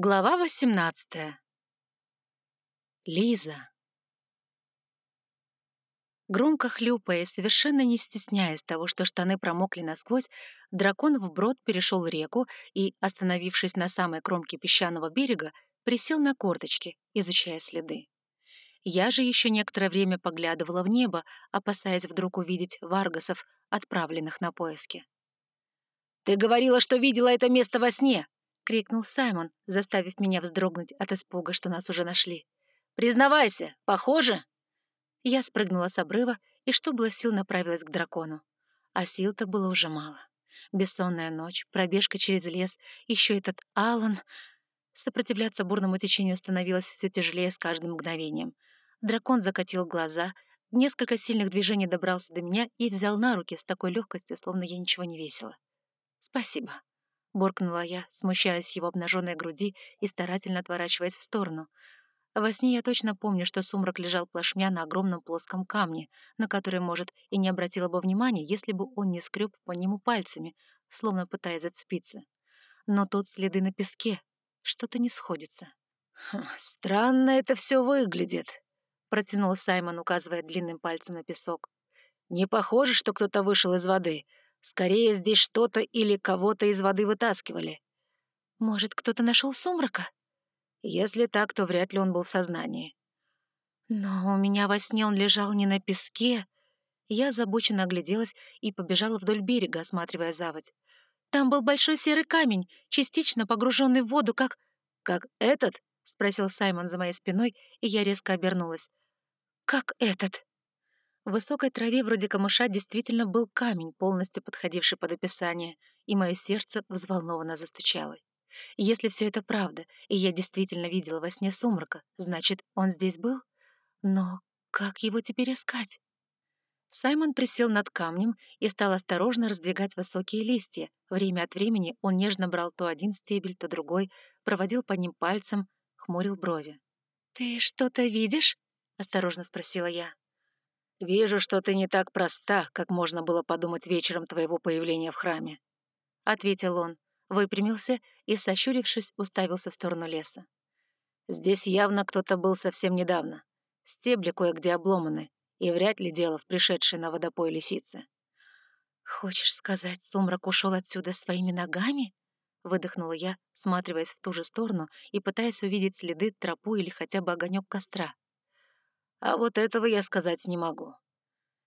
Глава 18. Лиза. Громко хлюпая и совершенно не стесняясь того, что штаны промокли насквозь, дракон вброд перешел реку и, остановившись на самой кромке песчаного берега, присел на корточки, изучая следы. Я же еще некоторое время поглядывала в небо, опасаясь вдруг увидеть варгасов, отправленных на поиски. «Ты говорила, что видела это место во сне!» Крикнул Саймон, заставив меня вздрогнуть от испуга, что нас уже нашли. «Признавайся, похоже?» Я спрыгнула с обрыва и, что было сил, направилась к дракону. А сил-то было уже мало. Бессонная ночь, пробежка через лес, еще этот Алан. Сопротивляться бурному течению становилось все тяжелее с каждым мгновением. Дракон закатил глаза, несколько сильных движений добрался до меня и взял на руки с такой легкостью, словно я ничего не весила. «Спасибо», — буркнула я, смущаясь его обнаженной груди и старательно отворачиваясь в сторону. Во сне я точно помню, что сумрак лежал плашмя на огромном плоском камне, на который, может, и не обратила бы внимания, если бы он не скреб по нему пальцами, словно пытаясь зацепиться. Но тут следы на песке. Что-то не сходится. «Странно это все выглядит», — протянул Саймон, указывая длинным пальцем на песок. «Не похоже, что кто-то вышел из воды. Скорее, здесь что-то или кого-то из воды вытаскивали. Может, кто-то нашел сумрака? Если так, то вряд ли он был в сознании. Но у меня во сне он лежал не на песке. Я озабоченно огляделась и побежала вдоль берега, осматривая заводь. Там был большой серый камень, частично погруженный в воду, как... «Как этот?» — спросил Саймон за моей спиной, и я резко обернулась. «Как этот?» В высокой траве вроде камыша действительно был камень, полностью подходивший под описание, и мое сердце взволнованно застучало. Если все это правда, и я действительно видела во сне сумрака, значит, он здесь был? Но как его теперь искать? Саймон присел над камнем и стал осторожно раздвигать высокие листья. Время от времени он нежно брал то один стебель, то другой, проводил по ним пальцем, хмурил брови. «Ты что-то видишь?» — осторожно спросила я. «Вижу, что ты не так проста, как можно было подумать вечером твоего появления в храме», — ответил он, выпрямился и, сощурившись, уставился в сторону леса. «Здесь явно кто-то был совсем недавно. Стебли кое-где обломаны, и вряд ли дело в пришедшей на водопой лисице». «Хочешь сказать, сумрак ушел отсюда своими ногами?» — выдохнула я, сматриваясь в ту же сторону и пытаясь увидеть следы, тропу или хотя бы огонек костра. А вот этого я сказать не могу.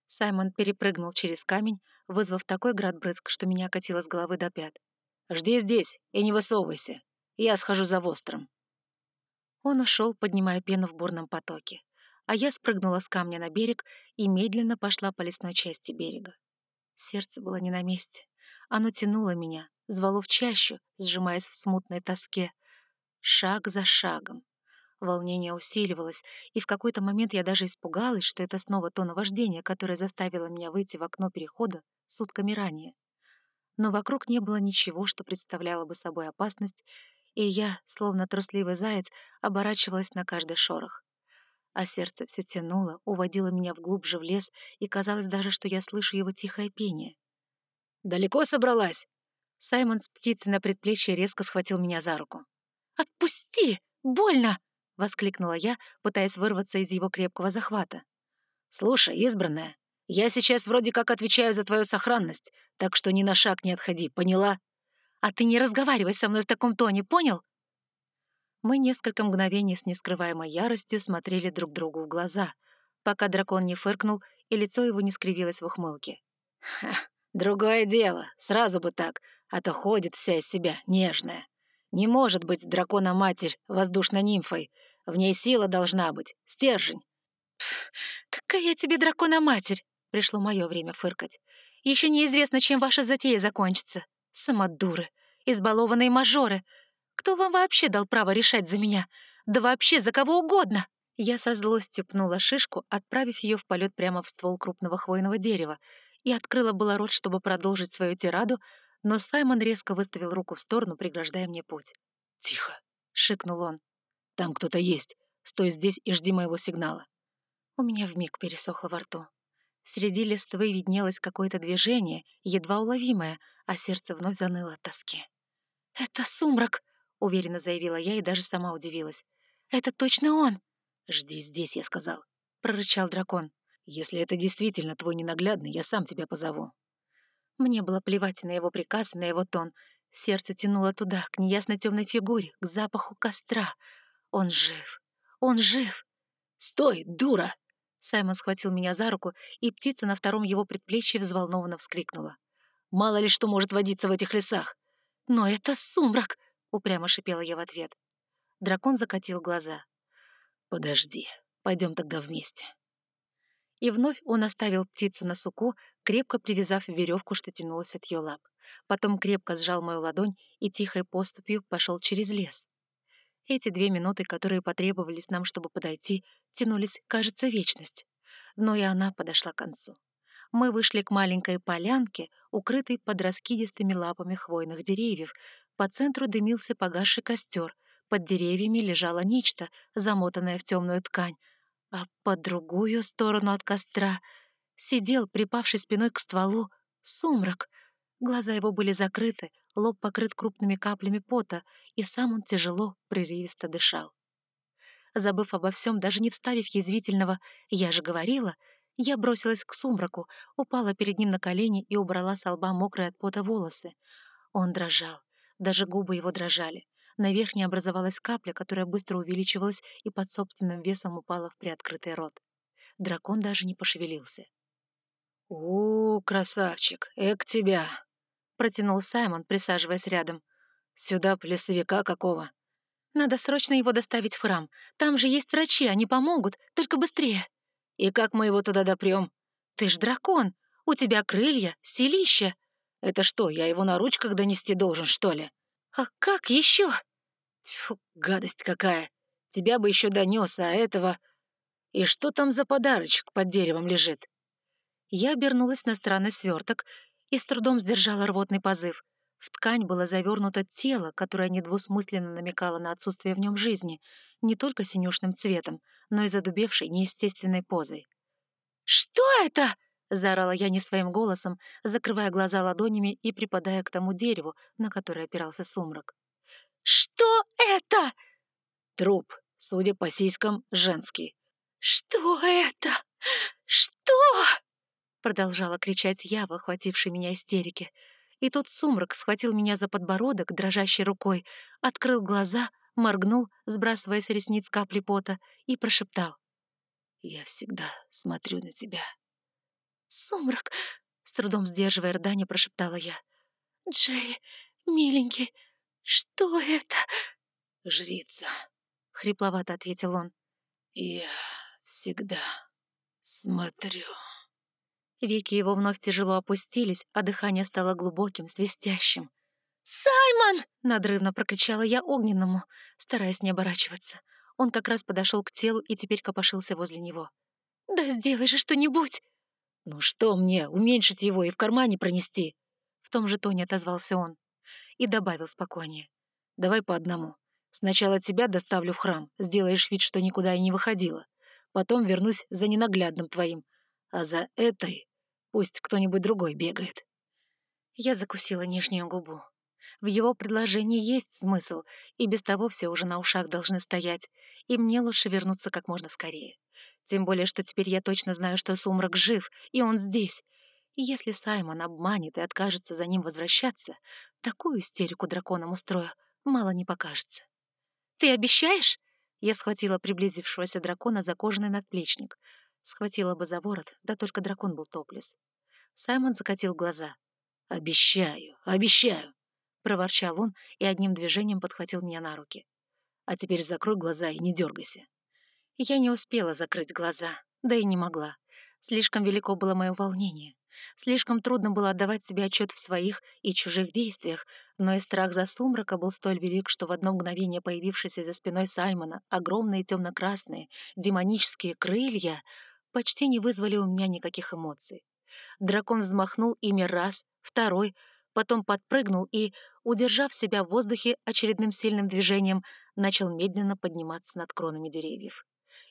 Саймон перепрыгнул через камень, вызвав такой град-брызг, что меня катило с головы до пят. «Жди здесь и не высовывайся. Я схожу за востром». Он ушел, поднимая пену в бурном потоке, а я спрыгнула с камня на берег и медленно пошла по лесной части берега. Сердце было не на месте. Оно тянуло меня, звало в чащу, сжимаясь в смутной тоске. Шаг за шагом, Волнение усиливалось, и в какой-то момент я даже испугалась, что это снова то наваждение, которое заставило меня выйти в окно перехода сутками ранее. Но вокруг не было ничего, что представляло бы собой опасность, и я, словно трусливый заяц, оборачивалась на каждый шорох. А сердце все тянуло, уводило меня вглубже в лес, и казалось даже, что я слышу его тихое пение. «Далеко собралась?» Саймон с птицей на предплечье резко схватил меня за руку. «Отпусти! Больно!» — воскликнула я, пытаясь вырваться из его крепкого захвата. «Слушай, избранная, я сейчас вроде как отвечаю за твою сохранность, так что ни на шаг не отходи, поняла?» «А ты не разговаривай со мной в таком тоне, понял?» Мы несколько мгновений с нескрываемой яростью смотрели друг другу в глаза, пока дракон не фыркнул и лицо его не скривилось в ухмылке. «Ха, другое дело, сразу бы так, а то ходит вся из себя нежная. Не может быть дракона-матерь воздушной нимфой. В ней сила должна быть, стержень. Пф, какая тебе дракона-матерь? Пришло мое время фыркать. Еще неизвестно, чем ваша затея закончится. Самодуры, избалованные мажоры. Кто вам вообще дал право решать за меня? Да вообще за кого угодно!» Я со злостью пнула шишку, отправив ее в полет прямо в ствол крупного хвойного дерева, и открыла было рот, чтобы продолжить свою тираду, но Саймон резко выставил руку в сторону, преграждая мне путь. «Тихо!» — шикнул он. «Там кто-то есть. Стой здесь и жди моего сигнала». У меня вмиг пересохло во рту. Среди листвы виднелось какое-то движение, едва уловимое, а сердце вновь заныло от тоски. «Это сумрак!» — уверенно заявила я и даже сама удивилась. «Это точно он!» «Жди здесь», — я сказал, — прорычал дракон. «Если это действительно твой ненаглядный, я сам тебя позову». Мне было плевать на его приказ на его тон. Сердце тянуло туда, к неясной темной фигуре, к запаху костра. Он жив. Он жив. «Стой, дура!» Саймон схватил меня за руку, и птица на втором его предплечье взволнованно вскрикнула. «Мало ли что может водиться в этих лесах!» «Но это сумрак!» — упрямо шипела я в ответ. Дракон закатил глаза. «Подожди, пойдем тогда вместе». И вновь он оставил птицу на суку, крепко привязав веревку, что тянулась от ее лап. Потом крепко сжал мою ладонь и тихой поступью пошел через лес. Эти две минуты, которые потребовались нам, чтобы подойти, тянулись, кажется, вечность. Но и она подошла к концу. Мы вышли к маленькой полянке, укрытой под раскидистыми лапами хвойных деревьев. По центру дымился погасший костер. Под деревьями лежало нечто, замотанное в темную ткань. А по другую сторону от костра сидел, припавший спиной к стволу, сумрак. Глаза его были закрыты, лоб покрыт крупными каплями пота, и сам он тяжело, прерывисто дышал. Забыв обо всем, даже не вставив язвительного «я же говорила», я бросилась к сумраку, упала перед ним на колени и убрала с лба мокрые от пота волосы. Он дрожал, даже губы его дрожали. На верхней образовалась капля, которая быстро увеличивалась и под собственным весом упала в приоткрытый рот. Дракон даже не пошевелился. «У, красавчик, эк тебя!» — протянул Саймон, присаживаясь рядом. «Сюда плесовика какого?» «Надо срочно его доставить в храм. Там же есть врачи, они помогут, только быстрее». «И как мы его туда допрем? «Ты ж дракон! У тебя крылья, силища!» «Это что, я его на ручках донести должен, что ли?» «А как еще? Тьфу, гадость какая! Тебя бы еще донес, а этого... И что там за подарочек под деревом лежит?» Я обернулась на странный сверток и с трудом сдержала рвотный позыв. В ткань было завернуто тело, которое недвусмысленно намекало на отсутствие в нем жизни, не только синюшным цветом, но и задубевшей неестественной позой. «Что это?» — заорала я не своим голосом, закрывая глаза ладонями и припадая к тому дереву, на которое опирался сумрак. «Что это?» «Труп, судя по сиськам, женский». «Что это? Что?» Продолжала кричать я, охватившей меня истерики. И тут сумрак схватил меня за подбородок дрожащей рукой, открыл глаза, моргнул, сбрасывая с ресниц капли пота, и прошептал. «Я всегда смотрю на тебя». «Сумрак!» — с трудом сдерживая рыдание, прошептала я. «Джей, миленький, что это?» «Жрица», — хрипловато ответил он. «Я всегда смотрю». Веки его вновь тяжело опустились, а дыхание стало глубоким, свистящим. «Саймон!» — надрывно прокричала я огненному, стараясь не оборачиваться. Он как раз подошел к телу и теперь копошился возле него. «Да сделай же что-нибудь!» «Ну что мне, уменьшить его и в кармане пронести?» В том же тоне отозвался он и добавил спокойнее. «Давай по одному. Сначала тебя доставлю в храм, сделаешь вид, что никуда и не выходила. Потом вернусь за ненаглядным твоим. А за этой Пусть кто-нибудь другой бегает. Я закусила нижнюю губу. В его предложении есть смысл, и без того все уже на ушах должны стоять, и мне лучше вернуться как можно скорее. Тем более, что теперь я точно знаю, что Сумрак жив, и он здесь. И если Саймон обманет и откажется за ним возвращаться, такую истерику драконам устрою, мало не покажется. «Ты обещаешь?» Я схватила приблизившегося дракона за кожаный надплечник. Схватила бы за ворот, да только дракон был топлес. Саймон закатил глаза. «Обещаю, обещаю!» — проворчал он и одним движением подхватил меня на руки. «А теперь закрой глаза и не дергайся». Я не успела закрыть глаза, да и не могла. Слишком велико было мое волнение. Слишком трудно было отдавать себе отчет в своих и чужих действиях, но и страх за сумрака был столь велик, что в одно мгновение появившиеся за спиной Саймона огромные темно-красные демонические крылья почти не вызвали у меня никаких эмоций. Дракон взмахнул ими раз, второй, потом подпрыгнул и, удержав себя в воздухе очередным сильным движением, начал медленно подниматься над кронами деревьев.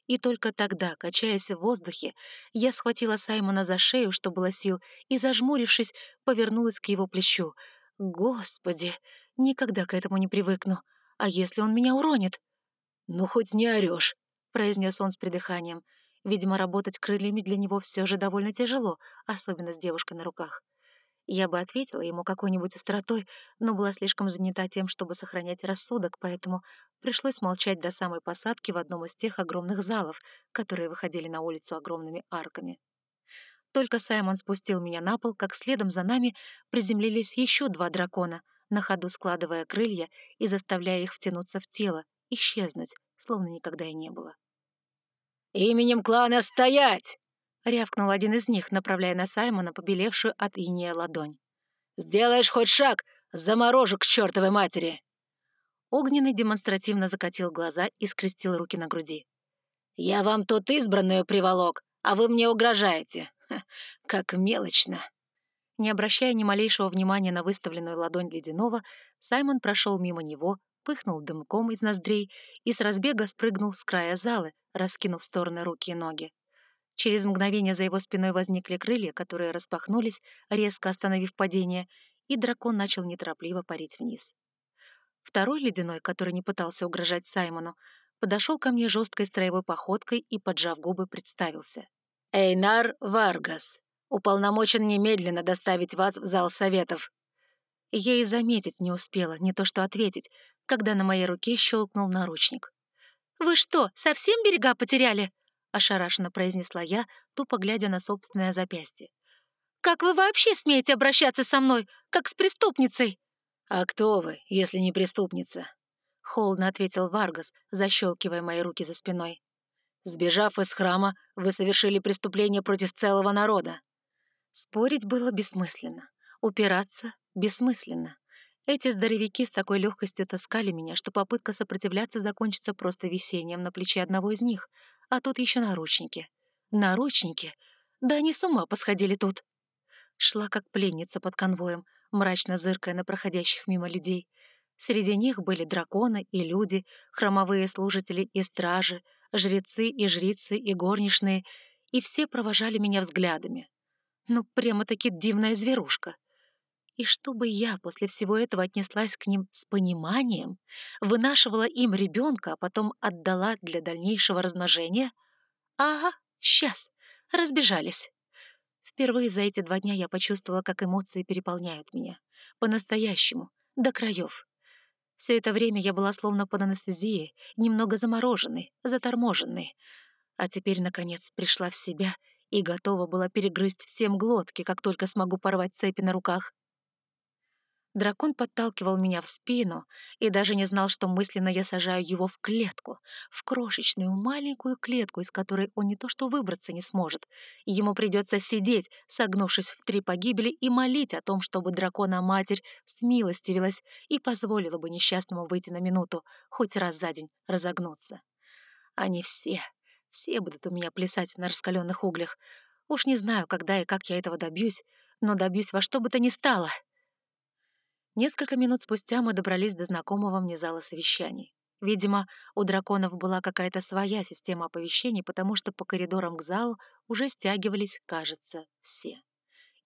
И только тогда, качаясь в воздухе, я схватила Саймона за шею, что было сил, и, зажмурившись, повернулась к его плечу. Господи, никогда к этому не привыкну. А если он меня уронит? «Ну, хоть не орешь», — произнес он с придыханием. Видимо, работать крыльями для него все же довольно тяжело, особенно с девушкой на руках. Я бы ответила ему какой-нибудь остротой, но была слишком занята тем, чтобы сохранять рассудок, поэтому пришлось молчать до самой посадки в одном из тех огромных залов, которые выходили на улицу огромными арками. Только Саймон спустил меня на пол, как следом за нами приземлились еще два дракона, на ходу складывая крылья и заставляя их втянуться в тело, исчезнуть, словно никогда и не было. «Именем клана стоять!» — рявкнул один из них, направляя на Саймона побелевшую от иния ладонь. «Сделаешь хоть шаг, заморожу к чертовой матери!» Огненный демонстративно закатил глаза и скрестил руки на груди. «Я вам тут избранную приволок, а вы мне угрожаете. Ха, как мелочно!» Не обращая ни малейшего внимания на выставленную ладонь ледяного, Саймон прошел мимо него, пыхнул дымком из ноздрей и с разбега спрыгнул с края залы, раскинув в стороны руки и ноги. Через мгновение за его спиной возникли крылья, которые распахнулись, резко остановив падение, и дракон начал неторопливо парить вниз. Второй ледяной, который не пытался угрожать Саймону, подошел ко мне жесткой строевой походкой и, поджав губы, представился. «Эйнар Варгас, уполномочен немедленно доставить вас в зал советов». Я и заметить не успела, не то что ответить, когда на моей руке щелкнул наручник. «Вы что, совсем берега потеряли?» — ошарашенно произнесла я, тупо глядя на собственное запястье. «Как вы вообще смеете обращаться со мной, как с преступницей?» «А кто вы, если не преступница?» — холодно ответил Варгас, защелкивая мои руки за спиной. «Сбежав из храма, вы совершили преступление против целого народа». Спорить было бессмысленно, упираться бессмысленно. Эти здоровяки с такой легкостью таскали меня, что попытка сопротивляться закончится просто висением на плече одного из них, а тут еще наручники. Наручники? Да они с ума посходили тут. Шла как пленница под конвоем, мрачно зыркая на проходящих мимо людей. Среди них были драконы и люди, хромовые служители и стражи, жрецы и жрицы и горничные, и все провожали меня взглядами. Ну, прямо-таки дивная зверушка. И чтобы я после всего этого отнеслась к ним с пониманием, вынашивала им ребенка, а потом отдала для дальнейшего размножения? Ага, сейчас, разбежались. Впервые за эти два дня я почувствовала, как эмоции переполняют меня. По-настоящему, до краев. Все это время я была словно под анестезией, немного замороженной, заторможенной. А теперь, наконец, пришла в себя и готова была перегрызть всем глотки, как только смогу порвать цепи на руках. Дракон подталкивал меня в спину и даже не знал, что мысленно я сажаю его в клетку, в крошечную маленькую клетку, из которой он не то что выбраться не сможет. Ему придется сидеть, согнувшись в три погибели, и молить о том, чтобы дракона-матерь смилостивилась и позволила бы несчастному выйти на минуту, хоть раз за день разогнуться. Они все, все будут у меня плясать на раскаленных углях. Уж не знаю, когда и как я этого добьюсь, но добьюсь во что бы то ни стало. Несколько минут спустя мы добрались до знакомого мне зала совещаний. Видимо, у драконов была какая-то своя система оповещений, потому что по коридорам к залу уже стягивались, кажется, все.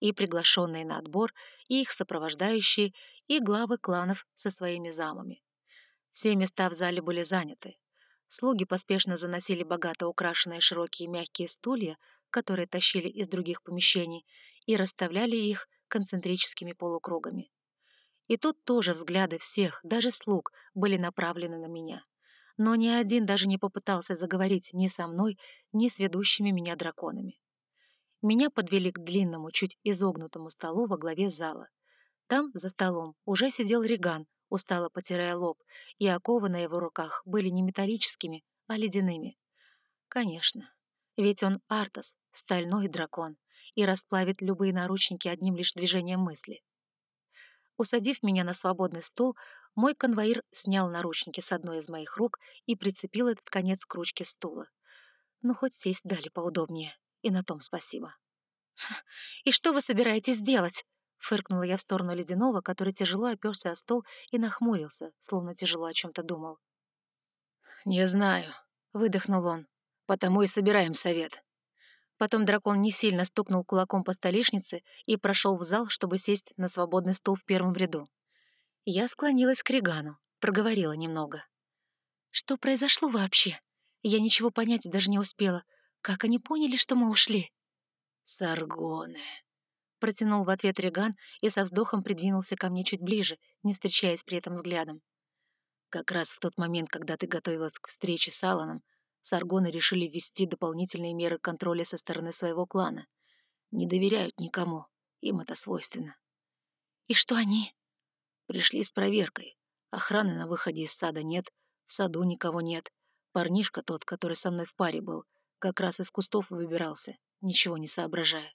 И приглашенные на отбор, и их сопровождающие, и главы кланов со своими замами. Все места в зале были заняты. Слуги поспешно заносили богато украшенные широкие мягкие стулья, которые тащили из других помещений, и расставляли их концентрическими полукругами. И тут тоже взгляды всех, даже слуг, были направлены на меня. Но ни один даже не попытался заговорить ни со мной, ни с ведущими меня драконами. Меня подвели к длинному, чуть изогнутому столу во главе зала. Там, за столом, уже сидел Реган, устало потирая лоб, и оковы на его руках были не металлическими, а ледяными. Конечно, ведь он Артас, стальной дракон, и расплавит любые наручники одним лишь движением мысли. Усадив меня на свободный стул, мой конвоир снял наручники с одной из моих рук и прицепил этот конец к ручке стула. Ну, хоть сесть дали поудобнее, и на том спасибо. «И что вы собираетесь делать?» — фыркнула я в сторону Ледяного, который тяжело оперся о стол и нахмурился, словно тяжело о чем-то думал. «Не знаю», — выдохнул он, — «потому и собираем совет. Потом дракон не сильно стукнул кулаком по столешнице и прошел в зал, чтобы сесть на свободный стул в первом ряду. Я склонилась к Регану. проговорила немного. «Что произошло вообще? Я ничего понять даже не успела. Как они поняли, что мы ушли?» «Саргоны», — протянул в ответ Реган и со вздохом придвинулся ко мне чуть ближе, не встречаясь при этом взглядом. «Как раз в тот момент, когда ты готовилась к встрече с Аланом, Саргоны решили ввести дополнительные меры контроля со стороны своего клана. Не доверяют никому, им это свойственно». «И что они?» «Пришли с проверкой. Охраны на выходе из сада нет, в саду никого нет. Парнишка тот, который со мной в паре был, как раз из кустов выбирался, ничего не соображая.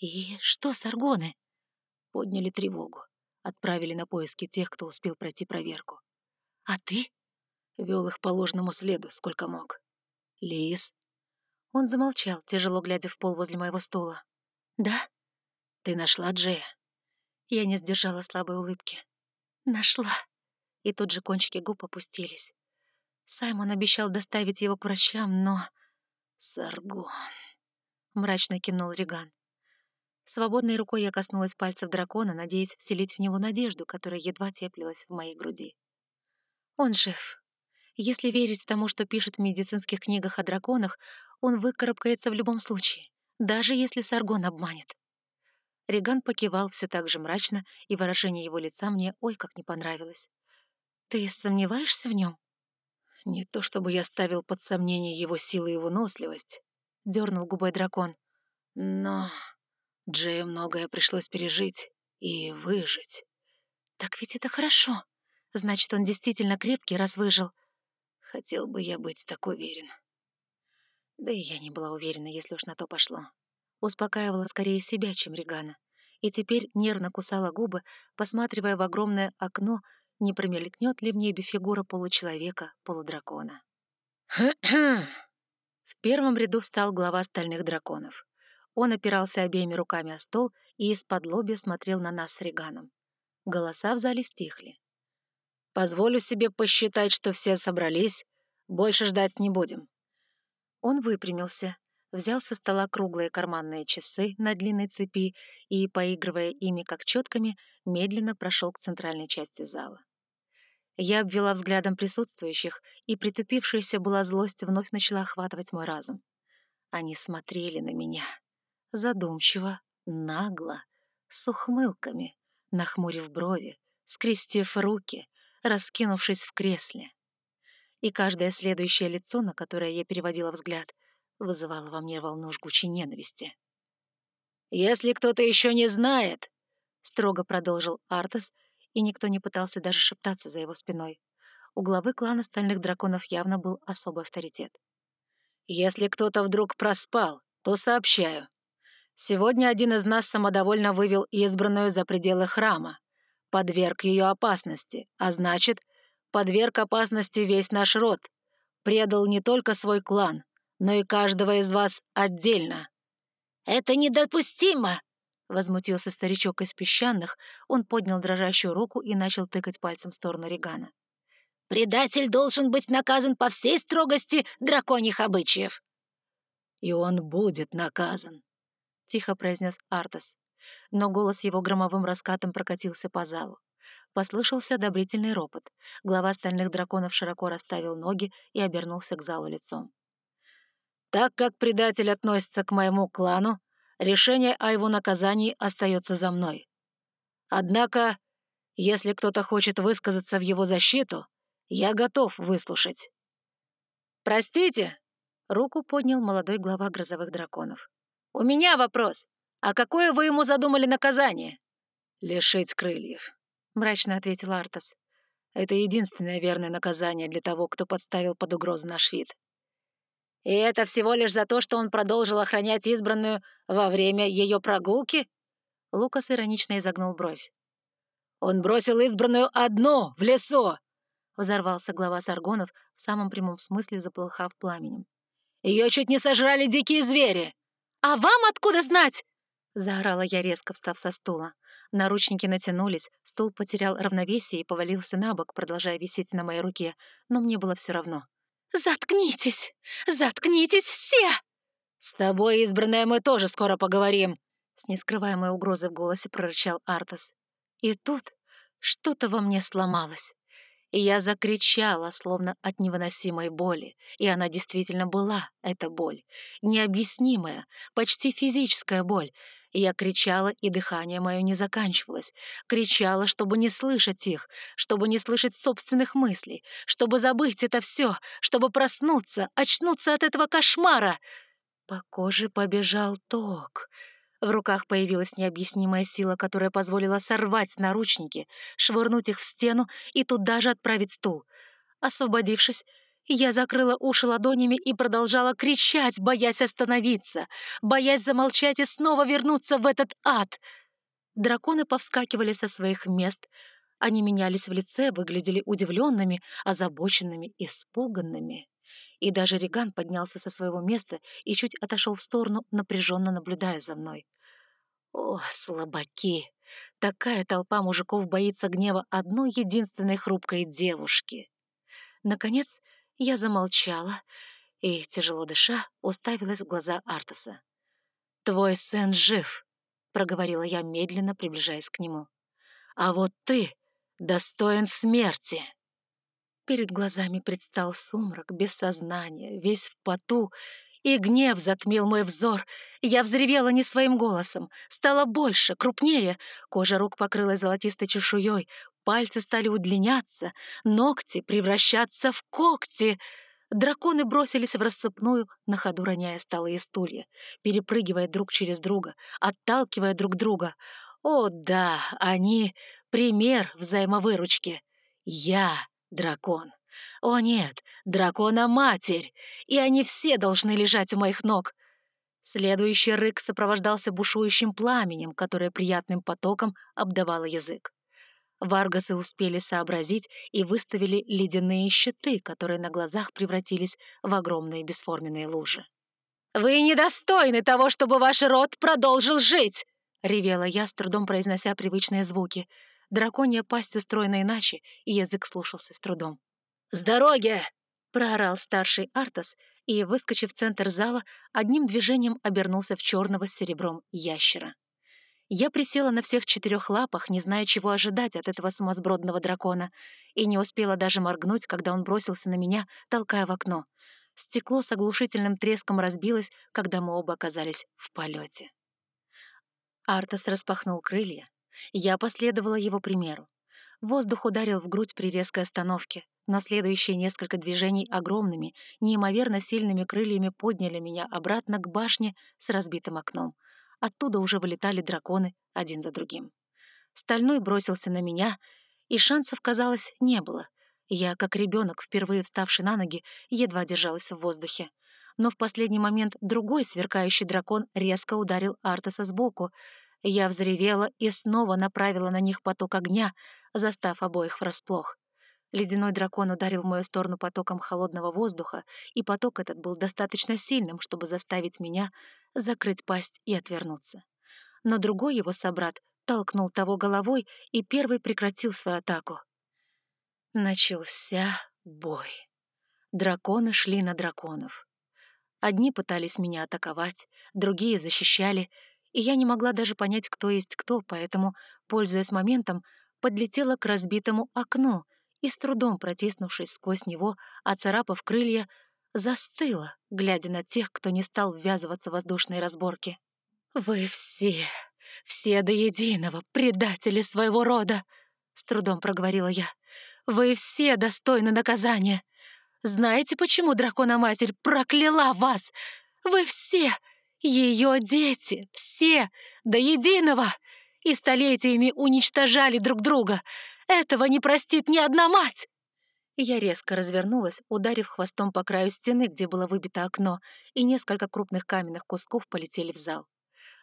«И что с аргоны?» Подняли тревогу. Отправили на поиски тех, кто успел пройти проверку. «А ты?» Вел их по ложному следу, сколько мог. «Лис?» Он замолчал, тяжело глядя в пол возле моего стула. «Да?» «Ты нашла Джея?» Я не сдержала слабой улыбки. «Нашла». И тут же кончики губ опустились. Саймон обещал доставить его к врачам, но... «Саргон», — мрачно кивнул Реган. Свободной рукой я коснулась пальцев дракона, надеясь вселить в него надежду, которая едва теплилась в моей груди. Он жив. Если верить тому, что пишут в медицинских книгах о драконах, он выкарабкается в любом случае, даже если Саргон обманет. Реган покивал все так же мрачно, и выражение его лица мне ой как не понравилось. «Ты сомневаешься в нем? «Не то чтобы я ставил под сомнение его силу и выносливость», — дернул губой дракон. «Но Джею многое пришлось пережить и выжить. Так ведь это хорошо. Значит, он действительно крепкий, раз выжил. Хотел бы я быть так уверен. Да и я не была уверена, если уж на то пошло. Успокаивала скорее себя, чем Регана. И теперь нервно кусала губы, посматривая в огромное окно, не промелькнет ли в небе фигура получеловека, полудракона. В первом ряду встал глава стальных драконов. Он опирался обеими руками о стол и из-под лобья смотрел на нас с Реганом. Голоса в зале стихли. «Позволю себе посчитать, что все собрались. Больше ждать не будем». Он выпрямился, взял со стола круглые карманные часы на длинной цепи и, поигрывая ими как четками, медленно прошел к центральной части зала. Я обвела взглядом присутствующих, и притупившаяся была злость вновь начала охватывать мой разум. Они смотрели на меня задумчиво, нагло, с ухмылками, нахмурив брови, скрестив руки, раскинувшись в кресле. И каждое следующее лицо, на которое я переводила взгляд, вызывало во мне волну жгучей ненависти. «Если кто-то еще не знает», — строго продолжил Артас, и никто не пытался даже шептаться за его спиной. У главы клана Стальных Драконов явно был особый авторитет. «Если кто-то вдруг проспал, то сообщаю. Сегодня один из нас самодовольно вывел избранную за пределы храма, подверг ее опасности, а значит, подверг опасности весь наш род, предал не только свой клан, но и каждого из вас отдельно». «Это недопустимо!» — возмутился старичок из песчаных. Он поднял дрожащую руку и начал тыкать пальцем в сторону Регана. «Предатель должен быть наказан по всей строгости драконьих обычаев». «И он будет наказан», — тихо произнес Артас. Но голос его громовым раскатом прокатился по залу. Послышался одобрительный ропот. Глава стальных драконов широко расставил ноги и обернулся к залу лицом. «Так как предатель относится к моему клану, решение о его наказании остается за мной. Однако, если кто-то хочет высказаться в его защиту, я готов выслушать». «Простите!» — руку поднял молодой глава грозовых драконов. «У меня вопрос. А какое вы ему задумали наказание?» «Лишить крыльев», — мрачно ответил Артас. «Это единственное верное наказание для того, кто подставил под угрозу наш вид». «И это всего лишь за то, что он продолжил охранять избранную во время ее прогулки?» Лукас иронично изогнул бровь. «Он бросил избранную одну в лесу!» Взорвался глава Саргонов, в самом прямом смысле заполыхав пламенем. «Ее чуть не сожрали дикие звери!» «А вам откуда знать?» — заорала я, резко встав со стула. Наручники натянулись, стул потерял равновесие и повалился на бок, продолжая висеть на моей руке, но мне было все равно. «Заткнитесь! Заткнитесь все!» «С тобой, избранная, мы тоже скоро поговорим!» С нескрываемой угрозой в голосе прорычал Артас. И тут что-то во мне сломалось. И я закричала, словно от невыносимой боли. И она действительно была, эта боль. Необъяснимая, почти физическая боль. Я кричала, и дыхание мое не заканчивалось. Кричала, чтобы не слышать их, чтобы не слышать собственных мыслей, чтобы забыть это все, чтобы проснуться, очнуться от этого кошмара. По коже побежал ток. В руках появилась необъяснимая сила, которая позволила сорвать наручники, швырнуть их в стену и туда же отправить стул. Освободившись, я закрыла уши ладонями и продолжала кричать, боясь остановиться, боясь замолчать и снова вернуться в этот ад. Драконы повскакивали со своих мест. Они менялись в лице, выглядели удивленными, озабоченными, испуганными. И даже Реган поднялся со своего места и чуть отошел в сторону, напряженно наблюдая за мной. О, слабаки! Такая толпа мужиков боится гнева одной единственной хрупкой девушки. Наконец, я замолчала и, тяжело дыша, уставилась в глаза Артаса. «Твой сын жив», — проговорила я, медленно приближаясь к нему. «А вот ты достоин смерти». Перед глазами предстал сумрак, без сознания, весь в поту, и гнев затмил мой взор. Я взревела не своим голосом, стала больше, крупнее, кожа рук покрылась золотистой чешуей, пальцы стали удлиняться, ногти превращаться в когти. Драконы бросились в рассыпную, на ходу роняя столы стулья, перепрыгивая друг через друга, отталкивая друг друга. О да, они — пример взаимовыручки. Я Дракон. О нет, дракона-матерь! И они все должны лежать у моих ног. Следующий рык сопровождался бушующим пламенем, которое приятным потоком обдавало язык. Варгасы успели сообразить и выставили ледяные щиты, которые на глазах превратились в огромные бесформенные лужи. «Вы недостойны того, чтобы ваш род продолжил жить!» — ревела я, с трудом произнося привычные звуки — Драконья пасть устроена иначе, и язык слушался с трудом. «С дороги!» — проорал старший Артас, и, выскочив в центр зала, одним движением обернулся в черного с серебром ящера. Я присела на всех четырех лапах, не зная, чего ожидать от этого сумасбродного дракона, и не успела даже моргнуть, когда он бросился на меня, толкая в окно. Стекло с оглушительным треском разбилось, когда мы оба оказались в полете. Артас распахнул крылья, я последовала его примеру. Воздух ударил в грудь при резкой остановке, но следующие несколько движений огромными, неимоверно сильными крыльями подняли меня обратно к башне с разбитым окном. Оттуда уже вылетали драконы один за другим. Стальной бросился на меня, и шансов, казалось, не было. Я, как ребенок, впервые вставший на ноги, едва держалась в воздухе. Но в последний момент другой сверкающий дракон резко ударил Артаса сбоку, я взревела и снова направила на них поток огня, застав обоих врасплох. Ледяной дракон ударил в мою сторону потоком холодного воздуха, и поток этот был достаточно сильным, чтобы заставить меня закрыть пасть и отвернуться. Но другой его собрат толкнул того головой и первый прекратил свою атаку. Начался бой. Драконы шли на драконов. Одни пытались меня атаковать, другие защищали — и я не могла даже понять, кто есть кто, поэтому, пользуясь моментом, подлетела к разбитому окну и, с трудом протиснувшись сквозь него, оцарапав крылья, застыла, глядя на тех, кто не стал ввязываться в воздушные разборки. «Вы все, все до единого предатели своего рода!» — с трудом проговорила я. «Вы все достойны наказания! Знаете, почему дракона-матерь прокляла вас? Вы все ее дети, все, до единого, и столетиями уничтожали друг друга. Этого не простит ни одна мать!» Я резко развернулась, ударив хвостом по краю стены, где было выбито окно, и несколько крупных каменных кусков полетели в зал.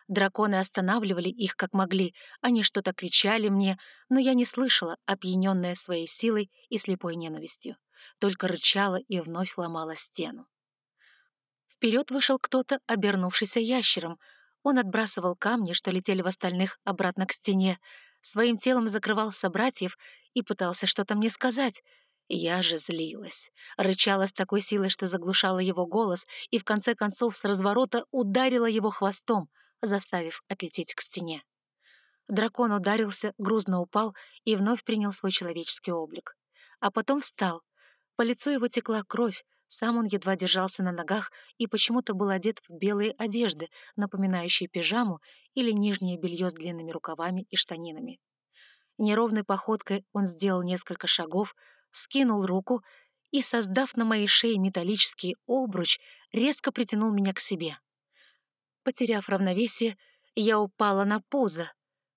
Драконы останавливали их как могли, они что-то кричали мне, но я не слышала, опьяненная своей силой и слепой ненавистью. Только рычала и вновь ломала стену. Вперед вышел кто-то, обернувшийся ящером. Он отбрасывал камни, что летели в остальных, обратно к стене, своим телом закрывал собратьев и пытался что-то мне сказать. Я же злилась, рычала с такой силой, что заглушала его голос, и в конце концов с разворота ударила его хвостом, заставив отлететь к стене. Дракон ударился, грузно упал и вновь принял свой человеческий облик. а потом встал. По лицу его текла кровь, сам он едва держался на ногах и почему-то был одет в белые одежды, напоминающие пижаму или нижнее белье с длинными рукавами и штанинами. Неровной походкой он сделал несколько шагов, скинул руку и, создав на моей шее металлический обруч, резко притянул меня к себе. Потеряв равновесие, я упала на пузо.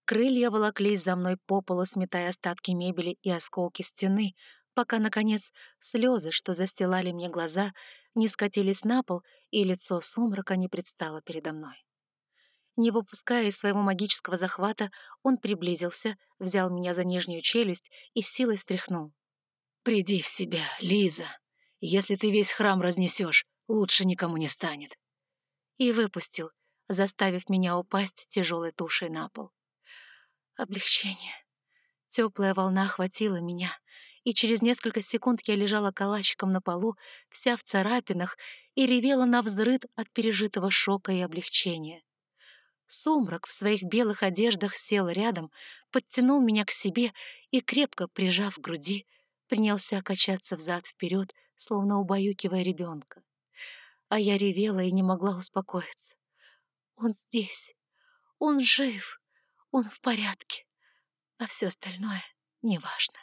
Крылья волоклись за мной по полу, сметая остатки мебели и осколки стены, пока, наконец, слезы, что застилали мне глаза, не скатились на пол, и лицо сумрака не предстало передо мной. Не выпуская из своего магического захвата, он приблизился, взял меня за нижнюю челюсть и силой стряхнул. «Приди в себя, Лиза. Если ты весь храм разнесешь, лучше никому не станет». И выпустил, заставив меня упасть тяжелой тушей на пол. Облегчение. Теплая волна охватила меня, и через несколько секунд я лежала калачиком на полу, вся в царапинах, и ревела на взрыд от пережитого шока и облегчения. Сумрак в своих белых одеждах сел рядом, подтянул меня к себе и, крепко прижав к груди, принялся качаться взад-вперед, словно убаюкивая ребенка. А я ревела и не могла успокоиться. Он здесь, он жив, он в порядке, а все остальное неважно.